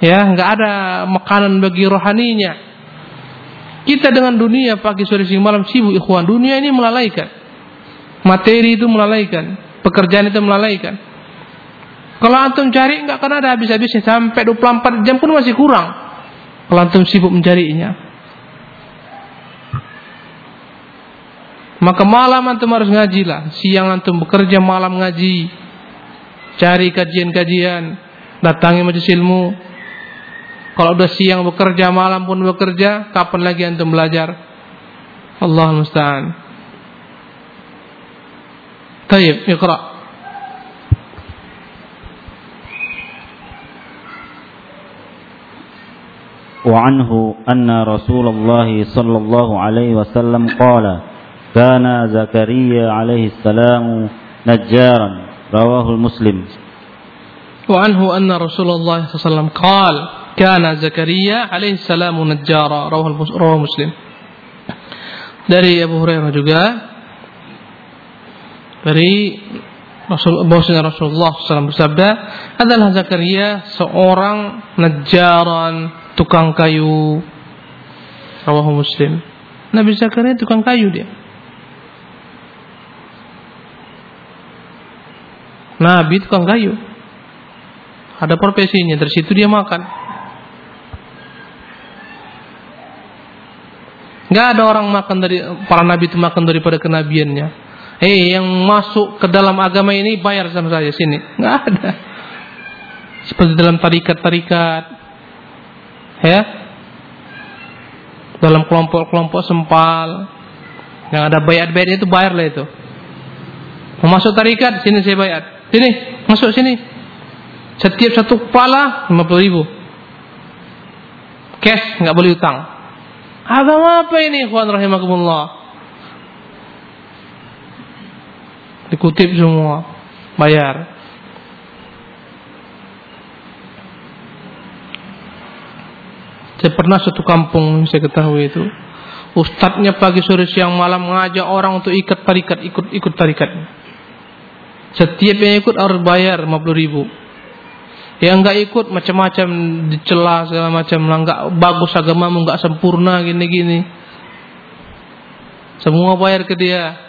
A: ya, nggak ada makanan bagi rohaninya. Kita dengan dunia pagi sore siang malam sibuk ikhwan. Dunia ini melalaikan. Materi itu melalaikan. Pekerjaan itu melalaikan. Kalau antum cari nggak akan ada habis-habisnya sampai 24 jam pun masih kurang. Kalau antum sibuk mencarinya. Maka malam antum harus ngaji lah. Siang antum bekerja, malam ngaji. Cari kajian-kajian. Datangi majelis ilmu. Kalau udah siang bekerja, malam pun bekerja, kapan lagi antum belajar? Allah musta'an. Tayyib, iqra.
B: وعنه أن رسول الله صلى الله عليه وسلم قال كان زكريا عليه السلام نجارا رواه المسلم
A: وعنه أن رسول الله صلى الله عليه وسلم قال كان زكريا عليه السلام نجارا رواه مسلم dari Abu Hurairah juga dari Rasul bahwasanya Rasulullah SAW bersabda adalah Zakaria seorang najaran tukang kayu rawahu Muslim Nabi Zakaria tukang kayu dia Nabi tukang kayu. Ada profesinya, dari situ dia makan. Gak ada orang makan dari para nabi itu makan daripada kenabiannya. Eh, hey, yang masuk ke dalam agama ini bayar sama saya sini. Gak ada. Seperti dalam tarikat-tarikat, ya, dalam kelompok-kelompok sempal, yang ada bayat-bayat itu bayar lah itu. Mau masuk tarikat, sini saya bayar. Sini, masuk sini. Setiap satu kepala 50 ribu. Cash, nggak boleh utang. Agama apa ini, ikhwan rahimakumullah? Dikutip semua, bayar. Saya pernah satu kampung saya ketahui itu. Ustadznya pagi sore siang malam mengajak orang untuk ikat tarikat, ikut ikut tarikatnya. Setiap yang ikut harus bayar 50 ribu. Yang enggak ikut macam-macam dicela segala macam lah enggak bagus agamamu enggak sempurna gini-gini. Semua bayar ke dia.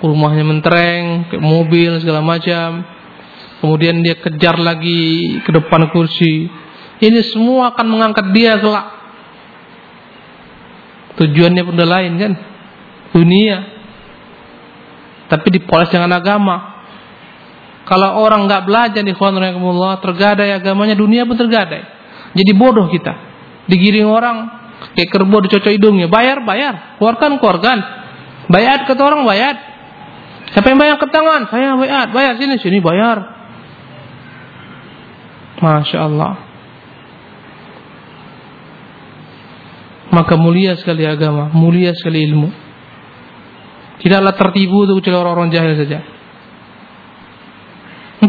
A: Rumahnya mentereng, ke mobil segala macam. Kemudian dia kejar lagi ke depan kursi. Ini semua akan mengangkat dia kelak. Tujuannya pun lain kan? Dunia. Tapi dipoles dengan agama. Kalau orang nggak belajar di Allah tergadai agamanya dunia pun tergadai. Jadi bodoh kita. Digiring orang kayak kerbau dicocok hidungnya. Bayar, bayar. Keluarkan, keluarkan. Bayar kata orang bayar. Siapa yang bayar ke tangan? Saya bayar. Bayar sini, sini bayar. Masya Allah. Maka mulia sekali agama, mulia sekali ilmu. Tidaklah tertipu itu kecuali orang-orang jahil saja.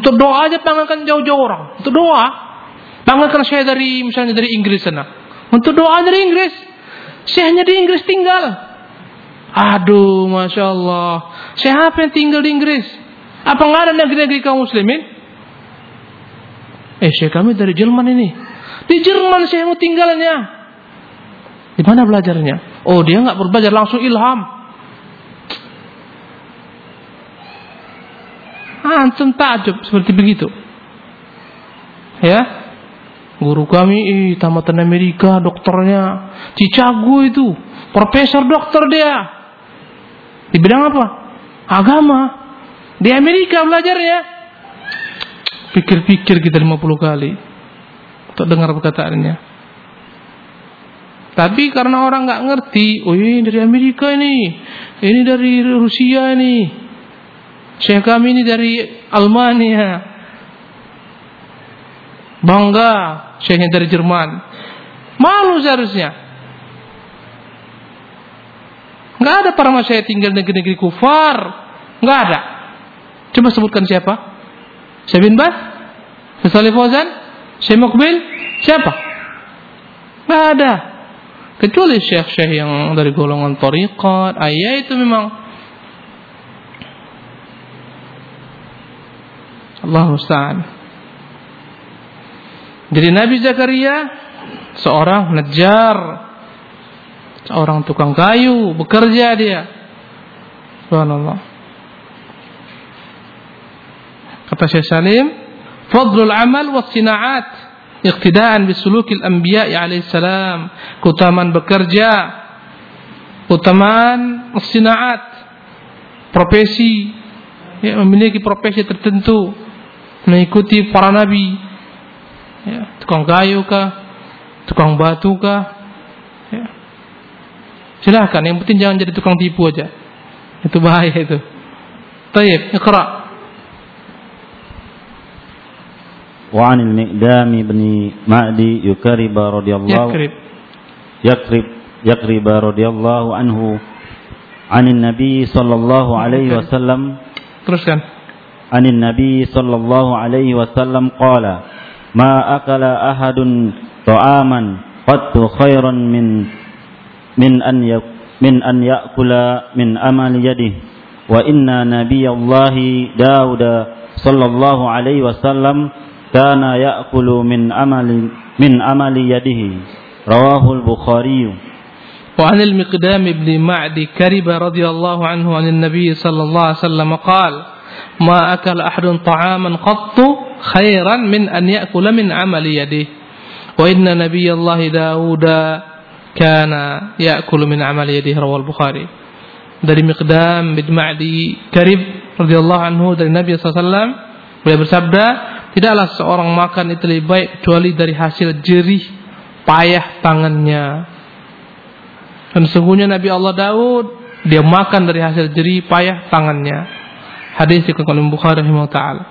A: Untuk doa aja panggilkan jauh-jauh orang. Untuk doa, panggilkan saya dari misalnya dari Inggris sana. Untuk doa dari Inggris, saya hanya di Inggris tinggal. Aduh, masya Allah. Siapa yang tinggal di Inggris? Apa nggak ada negeri-negeri kaum muslimin? Eh, saya kami dari Jerman ini. Di Jerman saya mau tinggalnya. Di mana belajarnya? Oh, dia nggak berbelajar langsung ilham. Antum takjub seperti begitu. Ya. Guru kami eh, tamatan Amerika dokternya. Cicago itu. Profesor dokter dia. Di bidang apa? Agama. Di Amerika belajarnya pikir-pikir kita 50 kali. Untuk dengar perkataannya. Tapi karena orang nggak ngerti oh ini dari Amerika ini. Ini dari Rusia ini Syekh kami ini dari Almania. Bangga syekhnya dari Jerman. Malu seharusnya. Nggak ada para masyayikh tinggal negeri-negeri kufar. Nggak ada. Coba sebutkan siapa? Syekh bin Bas? Syekh Fauzan? Syekh Mukbil? Siapa? Nggak ada. Kecuali syekh-syekh yang dari golongan tariqat. Ayah itu memang Allah musta'an jadi Nabi Zakaria seorang nejar, seorang tukang kayu, bekerja dia. Subhanallah. Kata Syekh Salim, fadlul amal wa sina'at iqtidaan bisulukil anbiya alaihi salam. Keutamaan bekerja, keutamaan sina'at, profesi, ya, memiliki profesi tertentu, mengikuti para nabi, ya, tukang kayu kah, tukang batu kah, ya. silahkan. Yang penting jangan jadi tukang tipu aja. Itu bahaya itu. Taib, iqra.
B: وعن المقدام بن معدي يكرب رضي الله
A: يكرب
B: يكرب يكرب رضي الله عنه عن النبي صلى الله عليه وسلم
A: teruskan
B: عن النبي صلى الله عليه وسلم قال ما أكل أحد طعاما قط خيرا من من أن من أن يأكل من أمل يده. وإن نبي الله داود صلى الله عليه وسلم كان يأكل من أمل من أمل يده. رواه البخاري.
A: وعن المقدام بن معد كرب رضي الله عنه عن النبي صلى الله عليه وسلم قال ma أكل ahadun ta'aman qattu khairan min an ya'kula min amali yadih. Wa inna nabiyallahi dauda kana ya'kulu min amali yadih rawal bukhari. Dari Miqdam bin Ma'di Karib radhiyallahu anhu dari Nabi وسلم beliau bersabda tidaklah seorang makan itu lebih baik kecuali dari hasil jerih payah tangannya. Dan sungguhnya Nabi Allah Daud dia makan dari hasil jerih payah tangannya hadis oleh Bukhari rahimahullah taala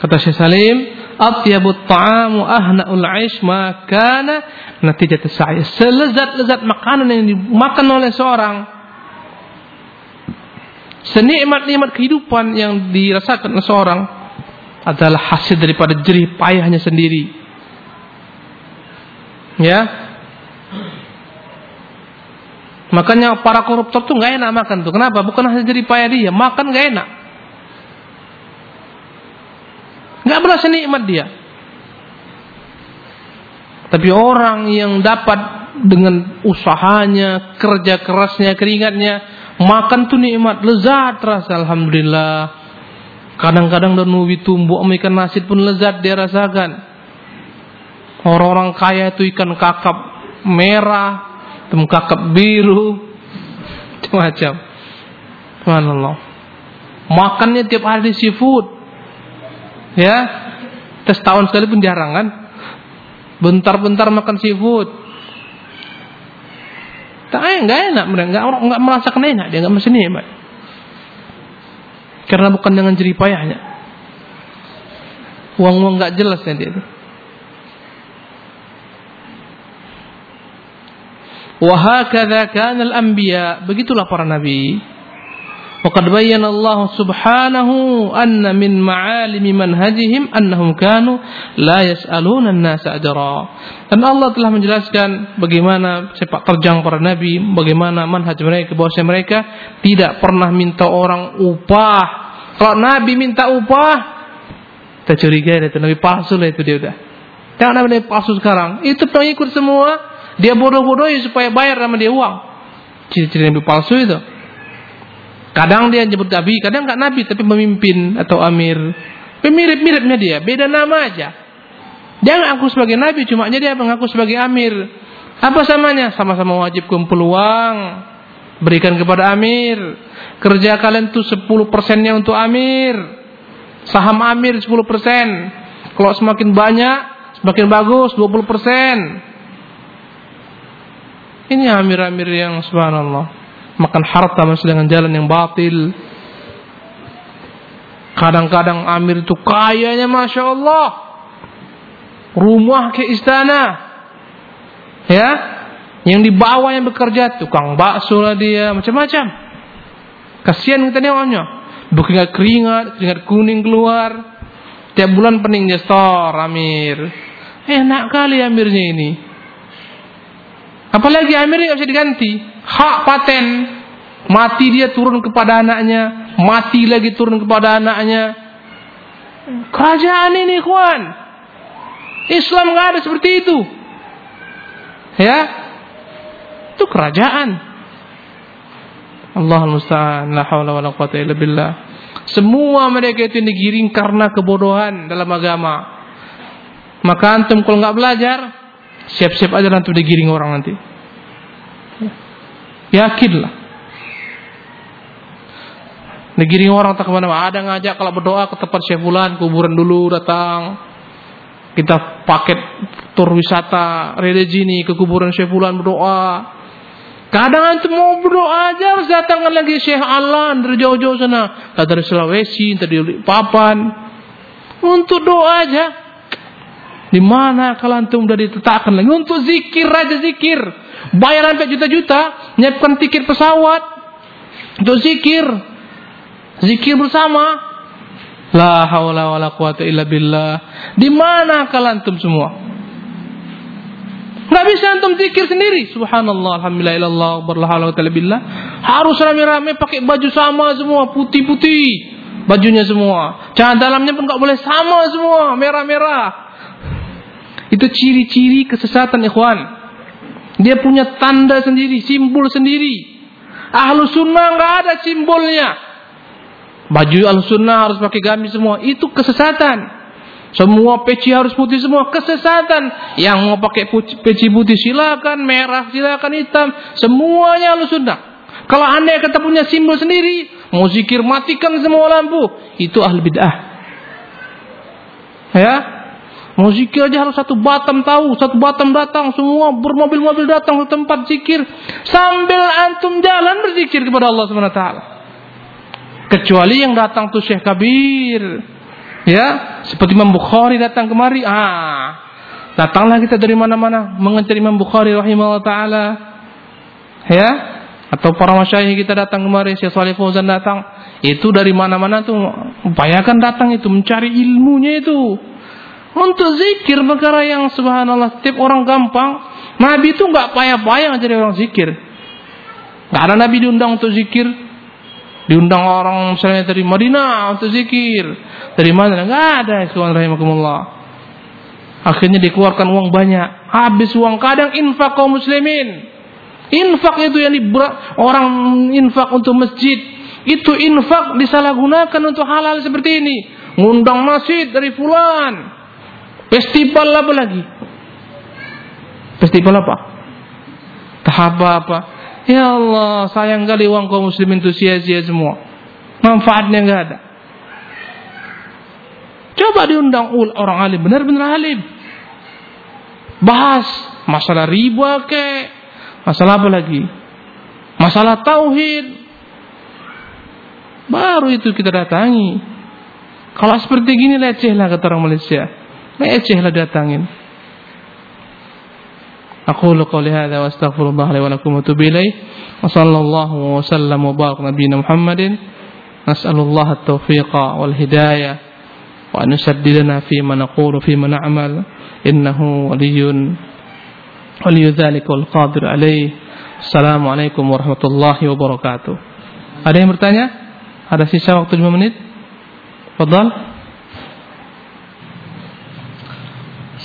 A: Kata Syekh Salim, atyabut ta'amu ahna'ul 'aish ma kana natijat sa'i. Selezat-lezat makanan yang dimakan oleh seorang senikmat-nikmat kehidupan yang dirasakan oleh seorang adalah hasil daripada jerih payahnya sendiri. Ya. Makanya para koruptor tuh nggak enak makan tuh. Kenapa? Bukan hasil jerih payah dia, makan nggak enak. Nggak merasa nikmat dia. Tapi orang yang dapat dengan usahanya, kerja kerasnya, keringatnya, makan tuh nikmat, lezat rasa alhamdulillah. Kadang-kadang dan nubi tumbuh ikan nasi pun lezat dia rasakan. Orang-orang kaya itu ikan kakap merah, ikan kakap biru, macam-macam. Subhanallah. Makannya tiap hari seafood. Ya, tes tahun sekali pun jarang kan? Bentar-bentar makan seafood. Tak eh, nggak enak, nggak nggak merasakan enak dia nggak mesin nikmat. Karena bukan dengan jerih payahnya. Uang-uang nggak jelas ya dia. Wahakadha kanal anbiya. Begitulah para nabi. Waqad bayyana Allah subhanahu anna min ma'alimi manhajihim annahum kanu la yas'aluna an-nasa ajra. Dan Allah telah menjelaskan bagaimana sepak terjang para nabi, bagaimana manhaj mereka bahwasanya mereka tidak pernah minta orang upah. Kalau nabi minta upah, kita curiga itu nabi palsu lah itu dia udah. Jangan nabi palsu sekarang. Itu pengikut semua dia bodoh-bodohi supaya bayar sama dia uang ciri-ciri nabi palsu itu Kadang dia nyebut nabi, kadang nggak nabi tapi pemimpin atau amir. Pemirip-miripnya dia, beda nama aja. Dia ngaku sebagai nabi, cuma dia mengaku sebagai amir. Apa samanya? Sama-sama wajib kumpul uang, berikan kepada amir. Kerja kalian tuh 10 persennya untuk amir. Saham amir 10 persen. Kalau semakin banyak, semakin bagus 20 persen. Ini amir-amir yang subhanallah makan harta masih dengan jalan yang batil. Kadang-kadang amir itu kayanya masya Allah, rumah ke istana, ya, yang di bawah yang bekerja tukang bakso lah dia, macam-macam. Kasihan kita nengoknya, bukan keringat, keringat kuning keluar. Tiap bulan pening store amir. Enak kali amirnya ini. Apalagi Amir nggak bisa diganti. Hak paten. Mati dia turun kepada anaknya. Mati lagi turun kepada anaknya. Kerajaan ini kawan. Islam nggak ada seperti itu. Ya. Itu kerajaan. Allah musta'an. La hawla wa la quwata illa billah. Semua mereka itu digiring karena kebodohan dalam agama. Maka antum kalau nggak belajar, Siap-siap aja nanti digiring orang nanti. Yakinlah. Digiring orang tak ke mana-mana. Ada ngajak kalau berdoa ke tempat Syefulan, kuburan dulu datang. Kita paket tur wisata religi ke kuburan Syefulan berdoa. Kadang antum mau berdoa aja harus datang lagi Syekh Allah dari jauh-jauh sana. Dari Sulawesi, dari Papan. Untuk doa aja. Di mana kalau antum sudah ditetapkan lagi untuk zikir aja zikir. Bayar sampai juta-juta, nyiapkan tiket pesawat untuk zikir. Zikir bersama. La haula wala quwata illa billah. Di mana kalau antum semua? Enggak bisa antum zikir sendiri. Subhanallah, alhamdulillah, ilallah, berlahala wa billah. Harus rame-rame pakai baju sama semua, putih-putih. Bajunya semua. Jangan dalamnya pun enggak boleh sama semua, merah-merah. Itu ciri-ciri kesesatan ikhwan. Dia punya tanda sendiri, simbol sendiri. Ahlu sunnah nggak ada simbolnya. Baju ahlu sunnah harus pakai gamis semua. Itu kesesatan. Semua peci harus putih semua. Kesesatan. Yang mau pakai peci putih silakan. Merah silakan hitam. Semuanya ahlu sunnah. Kalau anda kata punya simbol sendiri. Mau zikir matikan semua lampu. Itu ahli bid'ah. Ya, Mau zikir aja harus satu batam tahu, satu batam datang, semua bermobil-mobil datang ke tempat zikir. Sambil antum jalan berzikir kepada Allah SWT. Kecuali yang datang tuh Syekh Kabir. Ya, seperti Imam Bukhari datang kemari. Ah, datanglah kita dari mana-mana mengejar Imam Bukhari rahimahullah taala. Ya, atau para masyayikh kita datang kemari, Syekh Saleh Fauzan datang. Itu dari mana-mana tuh upayakan datang itu mencari ilmunya itu. Untuk zikir perkara yang subhanallah setiap orang gampang. Nabi itu nggak payah-payah jadi orang zikir. Nggak ada Nabi diundang untuk zikir. Diundang orang misalnya dari Madinah untuk zikir. Dari mana? Nggak ada. Subhanallah. Akhirnya dikeluarkan uang banyak. Habis uang. Kadang infak kaum muslimin. Infak itu yang diberat, orang infak untuk masjid. Itu infak disalahgunakan untuk halal seperti ini. Ngundang masjid dari fulan. Festival apa lagi? Festival apa? Tahap apa? Ya Allah, sayang kali uang kaum muslimin itu sia-sia semua. Manfaatnya enggak ada. Coba diundang orang alim, benar-benar alim. Bahas masalah riba ke, masalah apa lagi? Masalah tauhid. Baru itu kita datangi. Kalau seperti gini leceh lah kata orang Malaysia. Leceh lah datangin. أقول قولي هذا وأستغفر الله لي ولكم وأتوب إليه وصلى الله وسلم وبارك نبينا محمد نسأل الله التوفيق والهداية وأن يسددنا فيما نقول وفيما نعمل إنه ولي ولي ذلك والقادر عليه السلام عليكم ورحمة الله وبركاته Ada yang bertanya? Ada sisa waktu 5 menit? Fadal.